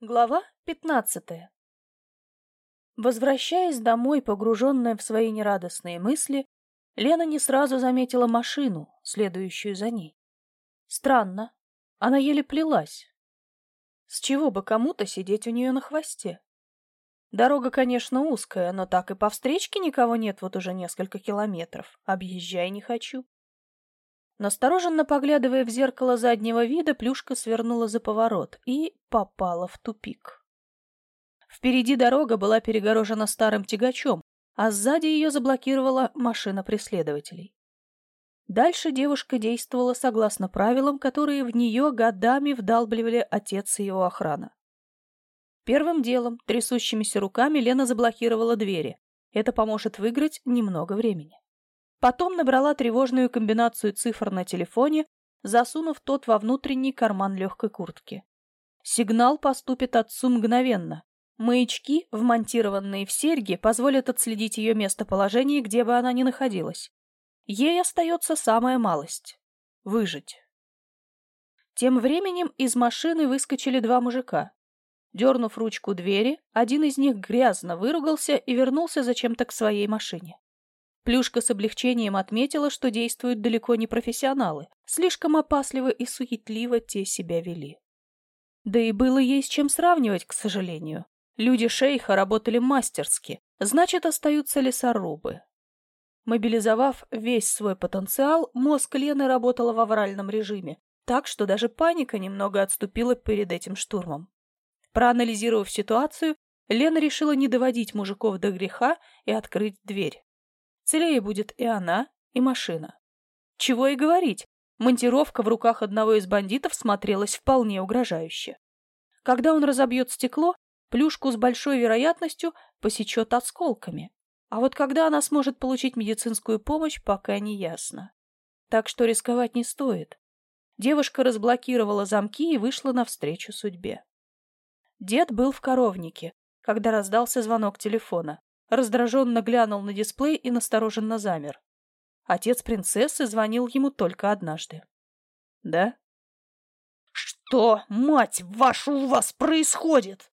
Глава пятнадцатая Возвращаясь домой, погруженная в свои нерадостные мысли, Лена не сразу заметила машину, следующую за ней. Странно, она еле плелась. С чего бы кому-то сидеть у нее на хвосте? Дорога, конечно, узкая, но так и по встречке никого нет вот уже несколько километров. Объезжай не хочу. Настороженно поглядывая в зеркало заднего вида, Плюшка свернула за поворот и попала в тупик. Впереди дорога была перегорожена старым тягачом, а сзади ее заблокировала машина преследователей. Дальше девушка действовала согласно правилам, которые в нее годами вдалбливали отец и его охрана. Первым делом, трясущимися руками, Лена заблокировала двери. Это поможет выиграть немного времени. Потом набрала тревожную комбинацию цифр на телефоне, засунув тот во внутренний карман легкой куртки. Сигнал поступит отцу мгновенно. Маячки, вмонтированные в серьги, позволят отследить ее местоположение, где бы она ни находилась. Ей остается самая малость — выжить. Тем временем из машины выскочили два мужика. Дернув ручку двери, один из них грязно выругался и вернулся зачем-то к своей машине. Плюшка с облегчением отметила, что действуют далеко не профессионалы. Слишком опасливо и суетливо те себя вели. Да и было ей с чем сравнивать, к сожалению. Люди шейха работали мастерски, значит, остаются лесорубы. Мобилизовав весь свой потенциал, мозг Лены работала в авральном режиме, так что даже паника немного отступила перед этим штурмом. Проанализировав ситуацию, Лена решила не доводить мужиков до греха и открыть дверь. Целее будет и она, и машина. Чего и говорить, монтировка в руках одного из бандитов смотрелась вполне угрожающе. Когда он разобьет стекло, плюшку с большой вероятностью посечет осколками. А вот когда она сможет получить медицинскую помощь, пока не ясно. Так что рисковать не стоит. Девушка разблокировала замки и вышла навстречу судьбе. Дед был в коровнике, когда раздался звонок телефона раздраженно глянул на дисплей и настороженно замер. Отец принцессы звонил ему только однажды. «Да?» «Что, мать вашу, у вас происходит?»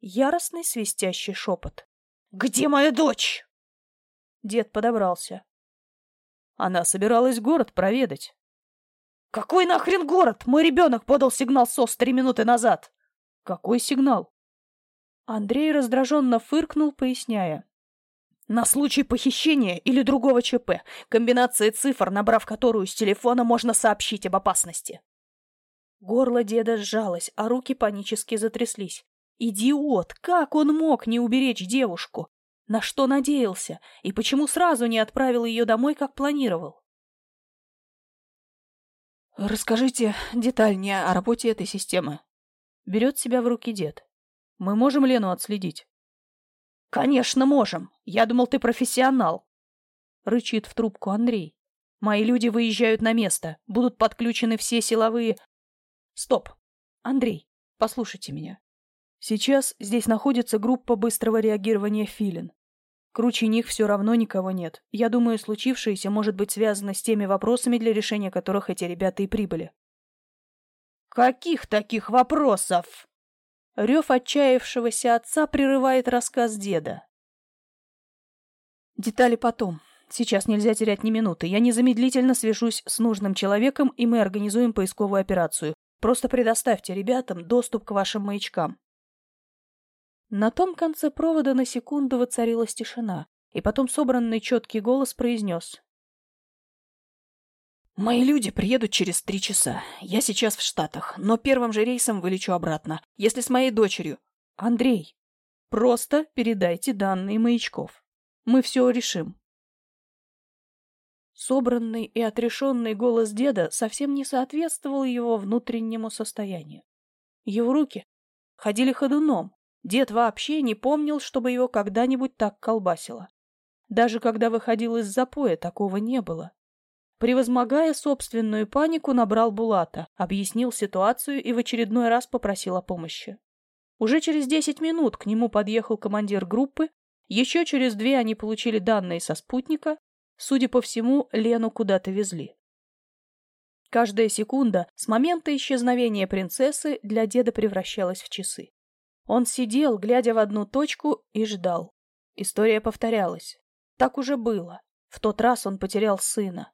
Яростный свистящий шепот. «Где моя дочь?» Дед подобрался. Она собиралась город проведать. «Какой нахрен город? Мой ребенок подал сигнал СОС три минуты назад!» «Какой сигнал?» Андрей раздраженно фыркнул, поясняя. На случай похищения или другого ЧП, комбинация цифр, набрав которую с телефона, можно сообщить об опасности. Горло деда сжалось, а руки панически затряслись. Идиот! Как он мог не уберечь девушку? На что надеялся? И почему сразу не отправил ее домой, как планировал? Расскажите детальнее о работе этой системы. Берет себя в руки дед. Мы можем Лену отследить? «Конечно можем. Я думал, ты профессионал». Рычит в трубку Андрей. «Мои люди выезжают на место. Будут подключены все силовые...» «Стоп. Андрей, послушайте меня. Сейчас здесь находится группа быстрого реагирования «Филин». Круче них все равно никого нет. Я думаю, случившееся может быть связано с теми вопросами, для решения которых эти ребята и прибыли. «Каких таких вопросов?» Рев отчаявшегося отца прерывает рассказ деда. Детали потом. Сейчас нельзя терять ни минуты. Я незамедлительно свяжусь с нужным человеком, и мы организуем поисковую операцию. Просто предоставьте ребятам доступ к вашим маячкам. На том конце провода на секунду воцарилась тишина, и потом собранный четкий голос произнес. Мои люди приедут через три часа. Я сейчас в Штатах, но первым же рейсом вылечу обратно. Если с моей дочерью... Андрей, просто передайте данные маячков. Мы все решим. Собранный и отрешенный голос деда совсем не соответствовал его внутреннему состоянию. Его руки ходили ходуном. Дед вообще не помнил, чтобы его когда-нибудь так колбасило. Даже когда выходил из запоя, такого не было. Превозмогая собственную панику, набрал Булата, объяснил ситуацию и в очередной раз попросил о помощи. Уже через десять минут к нему подъехал командир группы, еще через две они получили данные со спутника, судя по всему, Лену куда-то везли. Каждая секунда с момента исчезновения принцессы для деда превращалась в часы. Он сидел, глядя в одну точку, и ждал. История повторялась. Так уже было. В тот раз он потерял сына.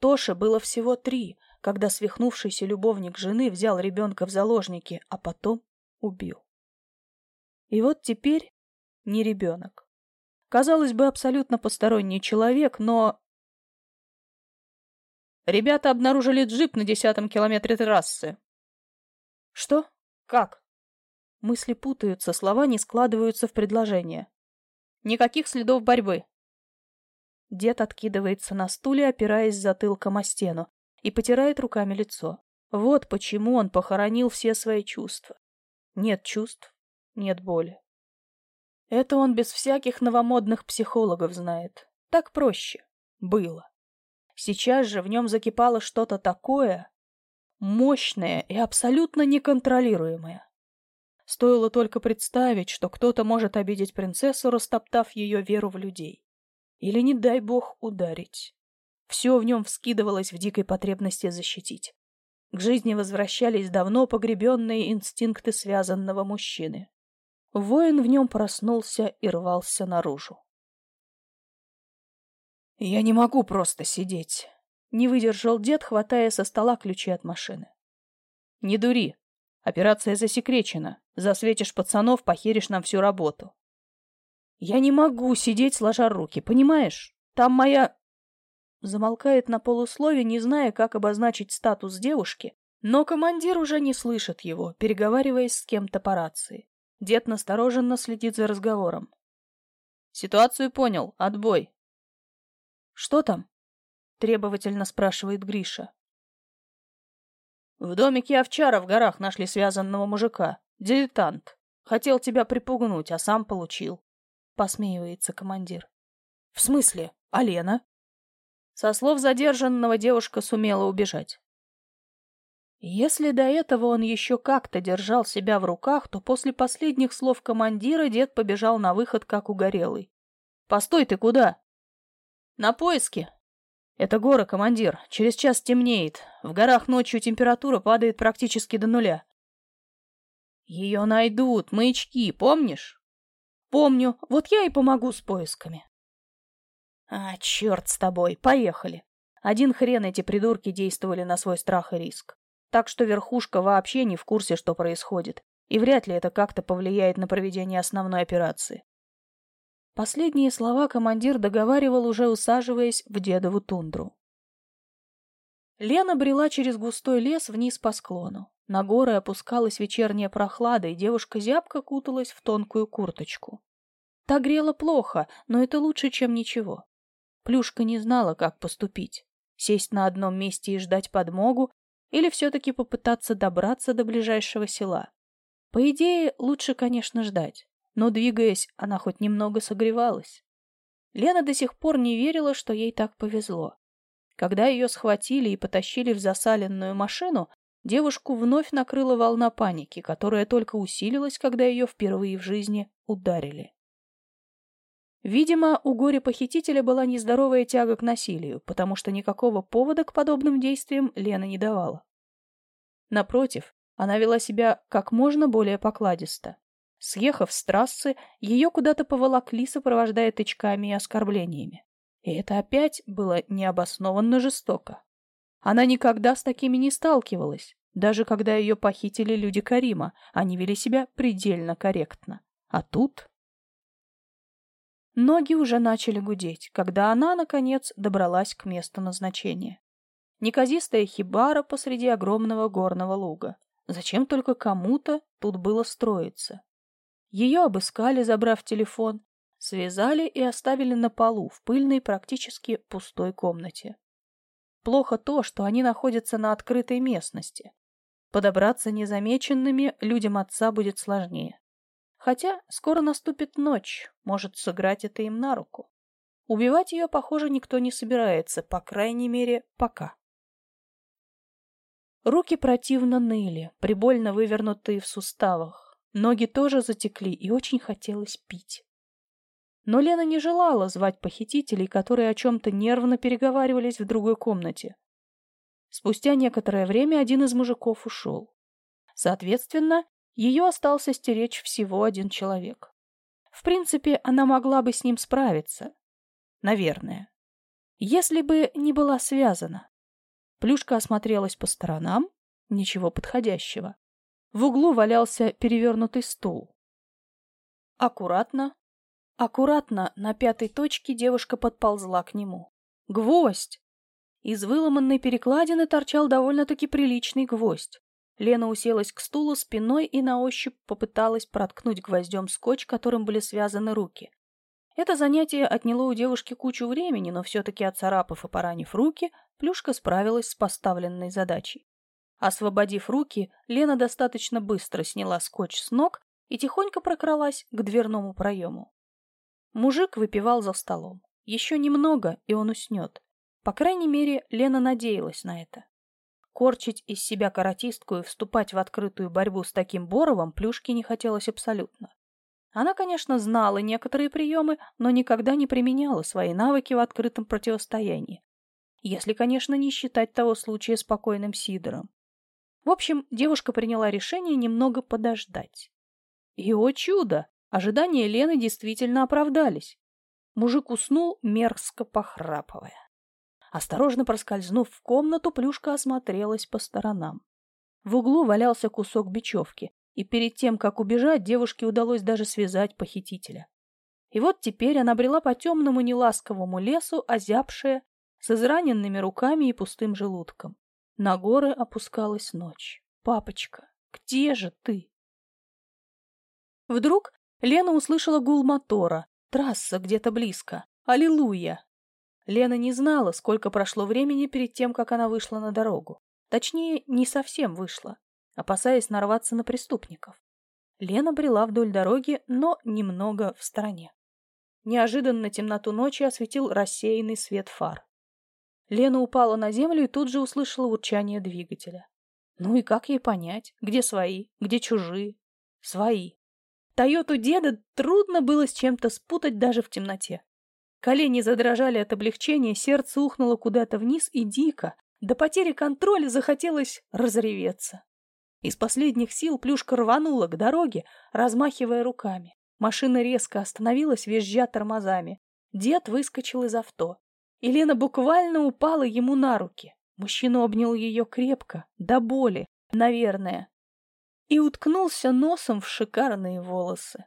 Тоше было всего три, когда свихнувшийся любовник жены взял ребенка в заложники, а потом убил. И вот теперь не ребенок. Казалось бы, абсолютно посторонний человек, но... Ребята обнаружили джип на десятом километре трассы. Что? Как? Мысли путаются, слова не складываются в предложение. Никаких следов борьбы. Дед откидывается на стуле, опираясь затылком о стену, и потирает руками лицо. Вот почему он похоронил все свои чувства. Нет чувств, нет боли. Это он без всяких новомодных психологов знает. Так проще. Было. Сейчас же в нем закипало что-то такое, мощное и абсолютно неконтролируемое. Стоило только представить, что кто-то может обидеть принцессу, растоптав ее веру в людей. Или, не дай бог, ударить. Все в нем вскидывалось в дикой потребности защитить. К жизни возвращались давно погребенные инстинкты связанного мужчины. Воин в нем проснулся и рвался наружу. «Я не могу просто сидеть», — не выдержал дед, хватая со стола ключи от машины. «Не дури. Операция засекречена. Засветишь пацанов, похеришь нам всю работу. Я не могу сидеть сложа руки, понимаешь? Там моя... Замолкает на полуслове, не зная, как обозначить статус девушки, но командир уже не слышит его, переговариваясь с кем-то по рации. Дед настороженно следит за разговором. «Ситуацию понял. Отбой». «Что там?» — требовательно спрашивает Гриша. В домике Овчара в горах нашли связанного мужика. Дилетант. Хотел тебя припугнуть, а сам получил. Посмеивается командир. В смысле? А Лена? Со слов задержанного девушка сумела убежать. Если до этого он еще как-то держал себя в руках, то после последних слов командира дед побежал на выход, как угорелый. «Постой, ты куда?» «На поиски», «Это горы, командир. Через час темнеет. В горах ночью температура падает практически до нуля». «Ее найдут, маячки, помнишь?» «Помню. Вот я и помогу с поисками». «А, черт с тобой. Поехали». Один хрен эти придурки действовали на свой страх и риск. Так что верхушка вообще не в курсе, что происходит, и вряд ли это как-то повлияет на проведение основной операции. Последние слова командир договаривал, уже усаживаясь в дедову тундру. Лена брела через густой лес вниз по склону. На горы опускалась вечерняя прохлада, и девушка зябко куталась в тонкую курточку. Та грела плохо, но это лучше, чем ничего. Плюшка не знала, как поступить. Сесть на одном месте и ждать подмогу, или все-таки попытаться добраться до ближайшего села. По идее, лучше, конечно, ждать но, двигаясь, она хоть немного согревалась. Лена до сих пор не верила, что ей так повезло. Когда ее схватили и потащили в засаленную машину, девушку вновь накрыла волна паники, которая только усилилась, когда ее впервые в жизни ударили. Видимо, у горе-похитителя была нездоровая тяга к насилию, потому что никакого повода к подобным действиям Лена не давала. Напротив, она вела себя как можно более покладисто. Съехав с трассы, ее куда-то поволокли, сопровождая тычками и оскорблениями. И это опять было необоснованно жестоко. Она никогда с такими не сталкивалась. Даже когда ее похитили люди Карима, они вели себя предельно корректно. А тут... Ноги уже начали гудеть, когда она, наконец, добралась к месту назначения. Неказистая хибара посреди огромного горного луга. Зачем только кому-то тут было строиться? Ее обыскали, забрав телефон, связали и оставили на полу в пыльной, практически пустой комнате. Плохо то, что они находятся на открытой местности. Подобраться незамеченными людям отца будет сложнее. Хотя скоро наступит ночь, может сыграть это им на руку. Убивать ее, похоже, никто не собирается, по крайней мере, пока. Руки противно ныли, прибольно вывернутые в суставах. Ноги тоже затекли, и очень хотелось пить. Но Лена не желала звать похитителей, которые о чем-то нервно переговаривались в другой комнате. Спустя некоторое время один из мужиков ушел. Соответственно, Ее остался стеречь всего один человек. В принципе, она могла бы с ним справиться. Наверное. Если бы не была связана. Плюшка осмотрелась по сторонам. Ничего подходящего. В углу валялся перевернутый стул. Аккуратно, аккуратно на пятой точке девушка подползла к нему. Гвоздь! Из выломанной перекладины торчал довольно-таки приличный гвоздь. Лена уселась к стулу спиной и на ощупь попыталась проткнуть гвоздем скотч, которым были связаны руки. Это занятие отняло у девушки кучу времени, но все-таки отцарапав и поранив руки, Плюшка справилась с поставленной задачей. Освободив руки, Лена достаточно быстро сняла скотч с ног и тихонько прокралась к дверному проему. Мужик выпивал за столом. Еще немного, и он уснет. По крайней мере, Лена надеялась на это. Корчить из себя каратистку и вступать в открытую борьбу с таким Боровым Плюшке не хотелось абсолютно. Она, конечно, знала некоторые приемы, но никогда не применяла свои навыки в открытом противостоянии. Если, конечно, не считать того случая с покойным Сидором. В общем, девушка приняла решение немного подождать. И, о чудо, ожидания Лены действительно оправдались. Мужик уснул, мерзко похрапывая. Осторожно проскользнув в комнату, Плюшка осмотрелась по сторонам. В углу валялся кусок бечевки, и перед тем, как убежать, девушке удалось даже связать похитителя. И вот теперь она брела по темному неласковому лесу, озябшая, с израненными руками и пустым желудком. На горы опускалась ночь. «Папочка, где же ты?» Вдруг Лена услышала гул мотора. Трасса где-то близко. Аллилуйя! Лена не знала, сколько прошло времени перед тем, как она вышла на дорогу. Точнее, не совсем вышла, опасаясь нарваться на преступников. Лена брела вдоль дороги, но немного в стороне. Неожиданно темноту ночи осветил рассеянный свет фар. Лена упала на землю и тут же услышала урчание двигателя. Ну и как ей понять, где свои, где чужие? Свои. Тойоту деда трудно было с чем-то спутать даже в темноте. Колени задрожали от облегчения, сердце ухнуло куда-то вниз и дико, до потери контроля захотелось разреветься. Из последних сил Плюшка рванула к дороге, размахивая руками. Машина резко остановилась, визжа тормозами. Дед выскочил из авто. Елена буквально упала ему на руки. Мужчина обнял ее крепко, до боли, наверное, и уткнулся носом в шикарные волосы.